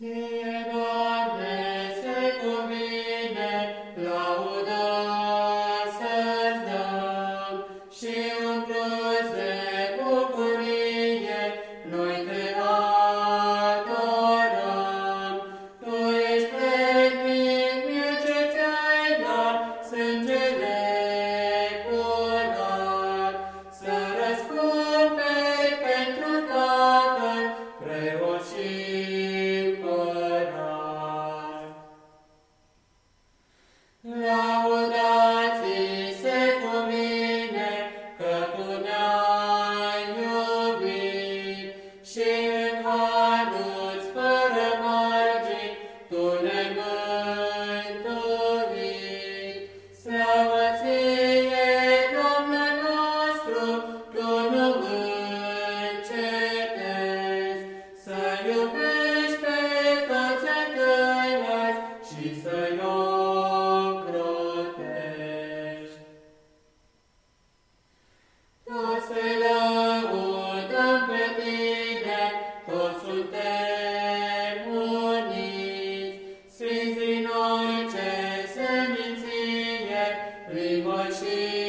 Ție, Doamne, se cuvine lauda să-ți și umplut me my sin.